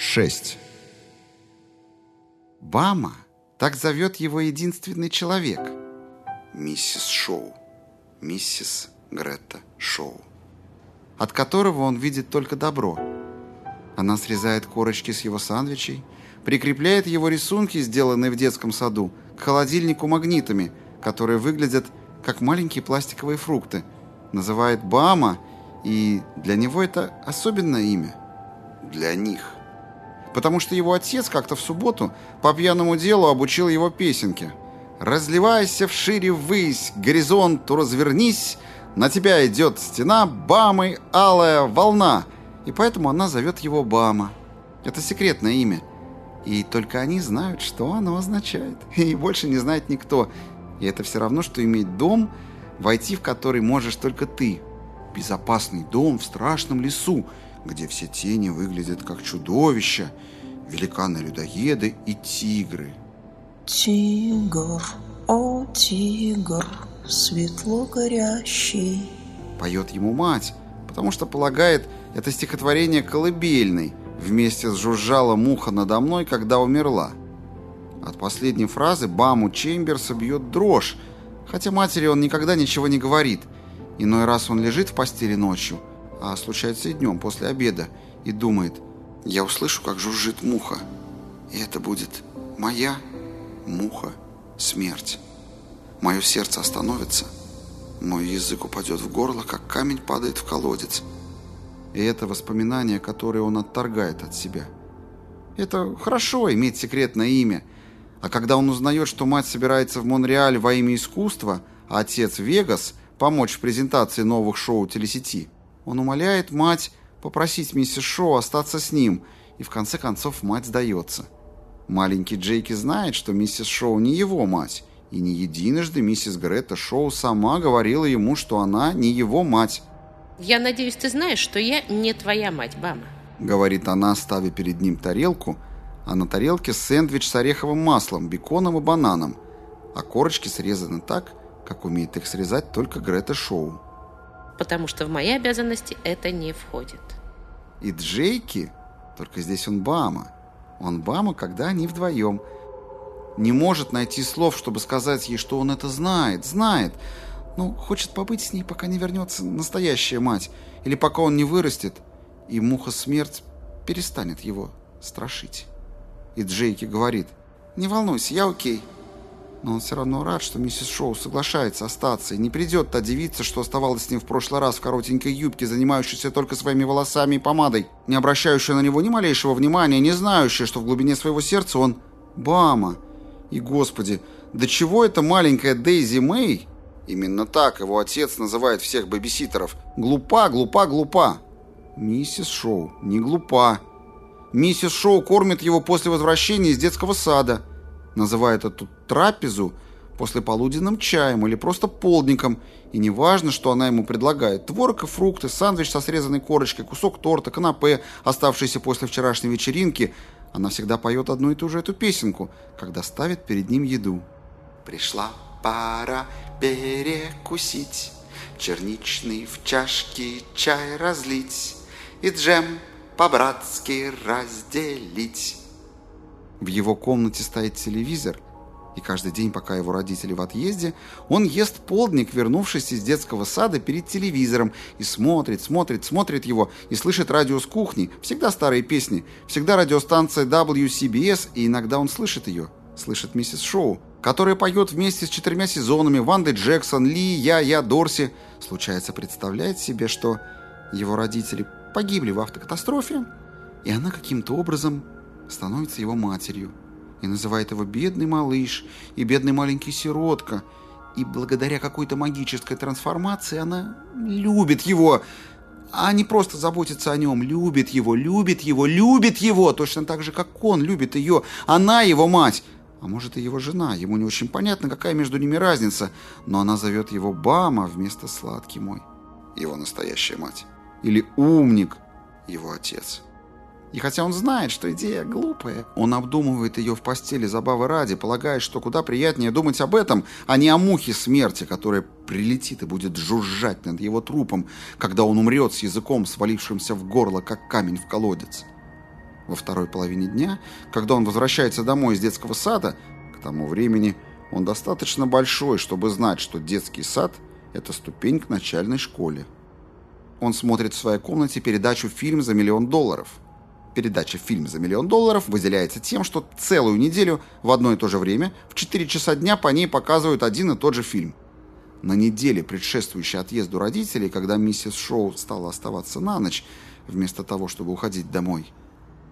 6. Бама, так зовет его единственный человек. Миссис Шоу. Миссис Гретта Шоу. От которого он видит только добро. Она срезает корочки с его сандвичей, прикрепляет его рисунки, сделанные в детском саду, к холодильнику магнитами, которые выглядят как маленькие пластиковые фрукты. Называет Бама, и для него это особенное имя. Для них потому что его отец как-то в субботу по пьяному делу обучил его песенке. «Разливайся вшире ввысь, горизонту развернись, на тебя идет стена, бамой алая волна». И поэтому она зовет его Бама. Это секретное имя. И только они знают, что оно означает. И больше не знает никто. И это все равно, что иметь дом, войти в который можешь только ты. Безопасный дом в страшном лесу, где все тени выглядят как чудовища, великаны-людоеды и тигры. Тигр, о тигр, светло горящий. Поет ему мать, потому что полагает это стихотворение колыбельной, вместе с жужжала муха надо мной, когда умерла. От последней фразы Баму Чемберса бьет дрожь, хотя матери он никогда ничего не говорит. Иной раз он лежит в постели ночью, а случается и днем после обеда, и думает, я услышу, как жужжит муха, и это будет моя муха смерть. Мое сердце остановится, мой язык упадет в горло, как камень падает в колодец. И это воспоминание, которое он отторгает от себя. Это хорошо иметь секретное имя, а когда он узнает, что мать собирается в Монреаль во имя искусства, а отец в Вегас помочь в презентации новых шоу телесети – он умоляет мать попросить миссис Шоу остаться с ним, и в конце концов мать сдается. Маленький Джейки знает, что миссис Шоу не его мать, и не единожды миссис Грета Шоу сама говорила ему, что она не его мать. «Я надеюсь, ты знаешь, что я не твоя мать, Бама», — говорит она, ставя перед ним тарелку, а на тарелке сэндвич с ореховым маслом, беконом и бананом, а корочки срезаны так, как умеет их срезать только Грета Шоу потому что в мои обязанности это не входит. И Джейки, только здесь он Бама. Он Бама, когда они вдвоем. Не может найти слов, чтобы сказать ей, что он это знает, знает. Ну, хочет побыть с ней, пока не вернется настоящая мать. Или пока он не вырастет, и муха смерть перестанет его страшить. И Джейки говорит, не волнуйся, я окей. Но он все равно рад, что миссис Шоу соглашается остаться и не придет та девица, что оставалась с ним в прошлый раз в коротенькой юбке, занимающейся только своими волосами и помадой, не обращающая на него ни малейшего внимания, не знающая, что в глубине своего сердца он Бама. И, господи, до чего эта маленькая Дейзи Мэй, именно так его отец называет всех бэбиситеров, глупа, глупа, глупа. Миссис Шоу не глупа. Миссис Шоу кормит его после возвращения из детского сада – называет эту трапезу послеполуденным чаем или просто полдником, и неважно, что она ему предлагает. Творог и фрукты, сандвич со срезанной корочкой, кусок торта, канапе, оставшиеся после вчерашней вечеринки. Она всегда поет одну и ту же эту песенку, когда ставит перед ним еду. «Пришла пора перекусить, черничный в чашке чай разлить и джем по-братски разделить». В его комнате стоит телевизор, и каждый день, пока его родители в отъезде, он ест полдник, вернувшись из детского сада перед телевизором, и смотрит, смотрит, смотрит его, и слышит радио с кухни, всегда старые песни, всегда радиостанция WCBS, и иногда он слышит ее, слышит миссис Шоу, которая поет вместе с четырьмя сезонами Ванды Джексон, Ли, я, я, Дорси. Случается, представляет себе, что его родители погибли в автокатастрофе, и она каким-то образом становится его матерью и называет его «бедный малыш» и «бедный маленький сиротка». И благодаря какой-то магической трансформации она любит его, а не просто заботится о нем, любит его, любит его, любит его, точно так же, как он любит ее. Она его мать, а может и его жена. Ему не очень понятно, какая между ними разница, но она зовет его Бама вместо сладкий мой, его настоящая мать. Или умник, его отец. И хотя он знает, что идея глупая, он обдумывает ее в постели забавы ради, полагая, что куда приятнее думать об этом, а не о мухе смерти, которая прилетит и будет жужжать над его трупом, когда он умрет с языком, свалившимся в горло, как камень в колодец. Во второй половине дня, когда он возвращается домой из детского сада, к тому времени он достаточно большой, чтобы знать, что детский сад – это ступень к начальной школе. Он смотрит в своей комнате передачу «Фильм за миллион долларов». Передача «Фильм за миллион долларов» выделяется тем, что целую неделю в одно и то же время в 4 часа дня по ней показывают один и тот же фильм. На неделе, предшествующей отъезду родителей, когда миссис Шоу стала оставаться на ночь, вместо того, чтобы уходить домой.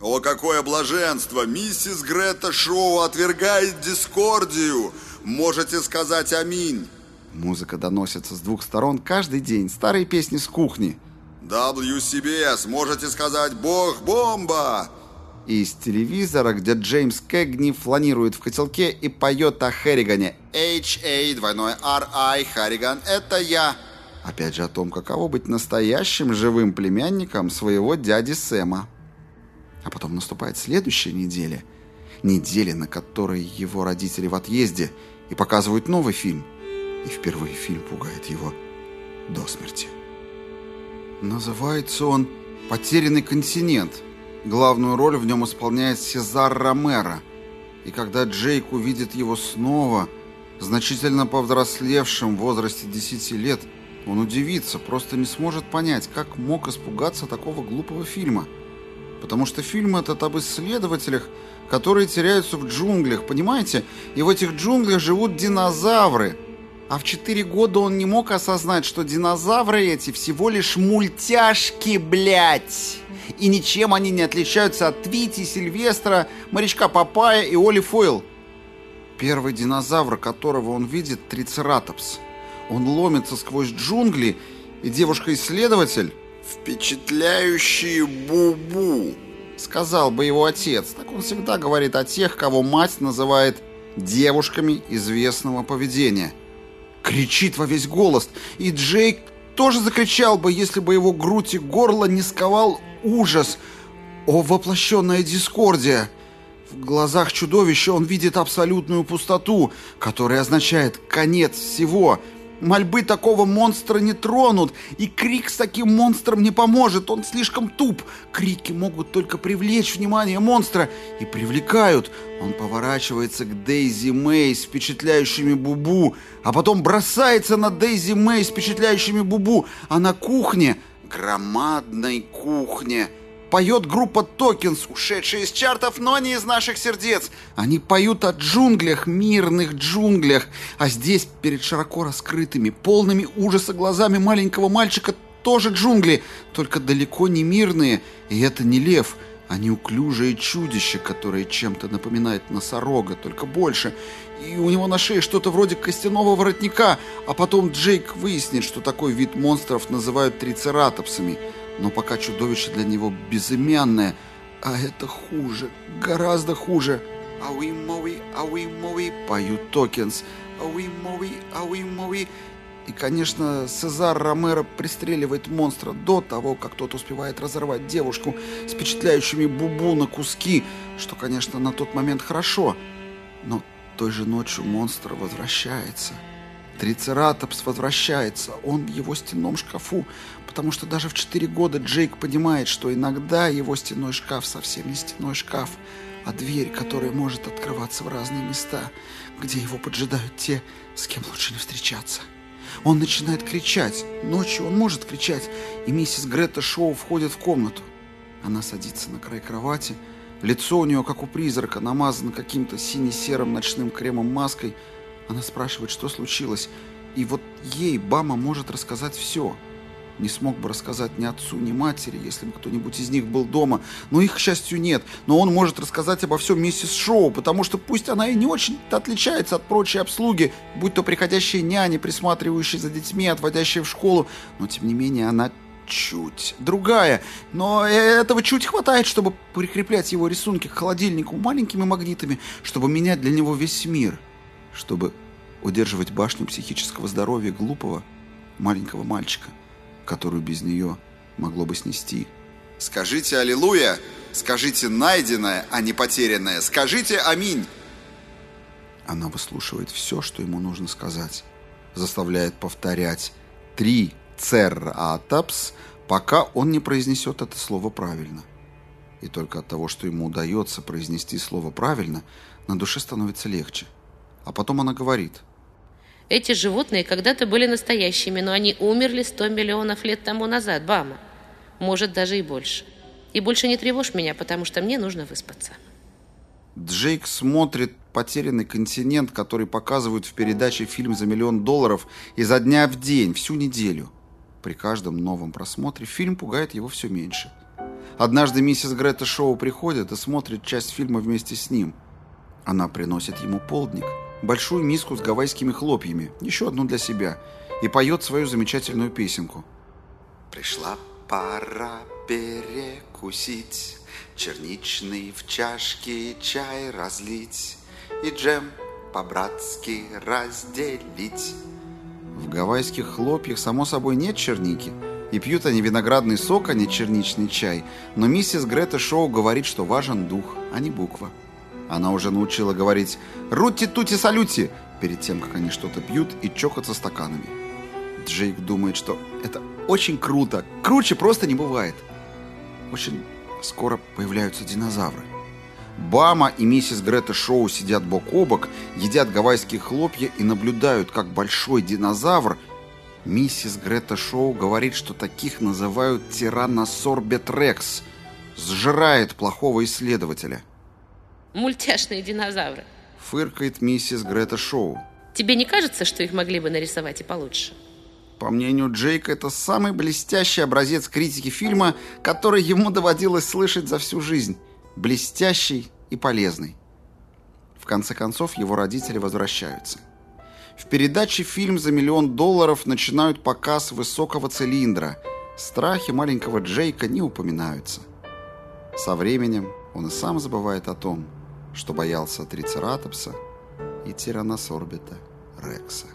«О, какое блаженство! Миссис Грета Шоу отвергает дискордию! Можете сказать аминь!» Музыка доносится с двух сторон каждый день, старые песни с кухни. WCBS, можете сказать «Бог-бомба!» Из телевизора, где Джеймс Кэгни фланирует в котелке и поет о Херригане. H-A, двойной R-I, Харриган, это я. Опять же о том, каково быть настоящим живым племянником своего дяди Сэма. А потом наступает следующая неделя. Неделя, на которой его родители в отъезде и показывают новый фильм. И впервые фильм пугает его до смерти. Называется он «Потерянный континент». Главную роль в нем исполняет Сезар Ромеро. И когда Джейк увидит его снова, значительно повзрослевшим в возрасте 10 лет, он удивится, просто не сможет понять, как мог испугаться такого глупого фильма. Потому что фильм этот об исследователях, которые теряются в джунглях, понимаете? И в этих джунглях живут динозавры – а в 4 года он не мог осознать, что динозавры эти всего лишь мультяшки, блядь. И ничем они не отличаются от Твити, Сильвестра, морячка Папая и Оли Фойл. Первый динозавр, которого он видит, трицератопс. Он ломится сквозь джунгли, и девушка-исследователь... «Впечатляющие бубу», — сказал бы его отец. Так он всегда говорит о тех, кого мать называет девушками известного поведения — кричит во весь голос, и Джейк тоже закричал бы, если бы его грудь и горло не сковал ужас. О, воплощенная дискордия! В глазах чудовища он видит абсолютную пустоту, которая означает конец всего — Мольбы такого монстра не тронут, и крик с таким монстром не поможет, он слишком туп. Крики могут только привлечь внимание монстра, и привлекают. Он поворачивается к Дейзи Мэй с впечатляющими бубу, а потом бросается на Дейзи Мэй с впечатляющими бубу, а на кухне, громадной кухне, поет группа Токинс, ушедшая из чартов, но не из наших сердец. Они поют о джунглях, мирных джунглях, а здесь, перед широко раскрытыми, полными ужаса глазами маленького мальчика, тоже джунгли, только далеко не мирные, и это не лев, а неуклюжее чудище, которое чем-то напоминает носорога, только больше. И у него на шее что-то вроде костяного воротника, а потом Джейк выяснит, что такой вид монстров называют трицератопсами – но пока чудовище для него безымянное, а это хуже, гораздо хуже. «Ауи мои, ауи мои», поют Токенс. «Ауи мои, ауи мои». И, конечно, Сезар Ромеро пристреливает монстра до того, как тот успевает разорвать девушку с впечатляющими бубу на куски, что, конечно, на тот момент хорошо. Но той же ночью монстр возвращается. Трицератопс возвращается, он в его стенном шкафу, потому что даже в 4 года Джейк понимает, что иногда его стенной шкаф совсем не стенной шкаф, а дверь, которая может открываться в разные места, где его поджидают те, с кем лучше не встречаться. Он начинает кричать. Ночью он может кричать, и миссис Грета Шоу входит в комнату. Она садится на край кровати. Лицо у нее, как у призрака, намазано каким-то сине-серым ночным кремом маской. Она спрашивает, что случилось. И вот ей Бама может рассказать все – не смог бы рассказать ни отцу, ни матери, если бы кто-нибудь из них был дома. Но их, к счастью, нет. Но он может рассказать обо всем миссис Шоу, потому что пусть она и не очень отличается от прочей обслуги, будь то приходящие няни, присматривающие за детьми, отводящие в школу, но, тем не менее, она чуть другая. Но этого чуть хватает, чтобы прикреплять его рисунки к холодильнику маленькими магнитами, чтобы менять для него весь мир, чтобы удерживать башню психического здоровья глупого маленького мальчика которую без нее могло бы снести. «Скажите «Аллилуйя», скажите «найденное», а не «потерянное», скажите «Аминь». Она выслушивает все, что ему нужно сказать, заставляет повторять «три церратапс», пока он не произнесет это слово правильно. И только от того, что ему удается произнести слово правильно, на душе становится легче. А потом она говорит. Эти животные когда-то были настоящими, но они умерли 100 миллионов лет тому назад, Бама. Может, даже и больше. И больше не тревожь меня, потому что мне нужно выспаться. Джейк смотрит «Потерянный континент», который показывают в передаче «Фильм за миллион долларов» изо дня в день, всю неделю. При каждом новом просмотре фильм пугает его все меньше. Однажды миссис Грета Шоу приходит и смотрит часть фильма вместе с ним. Она приносит ему полдник, большую миску с гавайскими хлопьями, еще одну для себя, и поет свою замечательную песенку. Пришла пора перекусить, Черничный в чашке чай разлить И джем по-братски разделить. В гавайских хлопьях, само собой, нет черники. И пьют они виноградный сок, а не черничный чай. Но миссис Грета Шоу говорит, что важен дух, а не буква. Она уже научила говорить «Рутти-тути-салюти» перед тем, как они что-то пьют и чокаться стаканами. Джейк думает, что это очень круто. Круче просто не бывает. Очень скоро появляются динозавры. Бама и миссис Грета Шоу сидят бок о бок, едят гавайские хлопья и наблюдают, как большой динозавр... Миссис Грета Шоу говорит, что таких называют тиранносорбет рекс. Сжирает плохого исследователя. Мультяшные динозавры. Фыркает миссис Грета Шоу. Тебе не кажется, что их могли бы нарисовать и получше? По мнению Джейка, это самый блестящий образец критики фильма, который ему доводилось слышать за всю жизнь. Блестящий и полезный. В конце концов, его родители возвращаются. В передаче «Фильм за миллион долларов» начинают показ высокого цилиндра. Страхи маленького Джейка не упоминаются. Со временем он и сам забывает о том, что боялся трицератопса и тиранносорбита Рекса.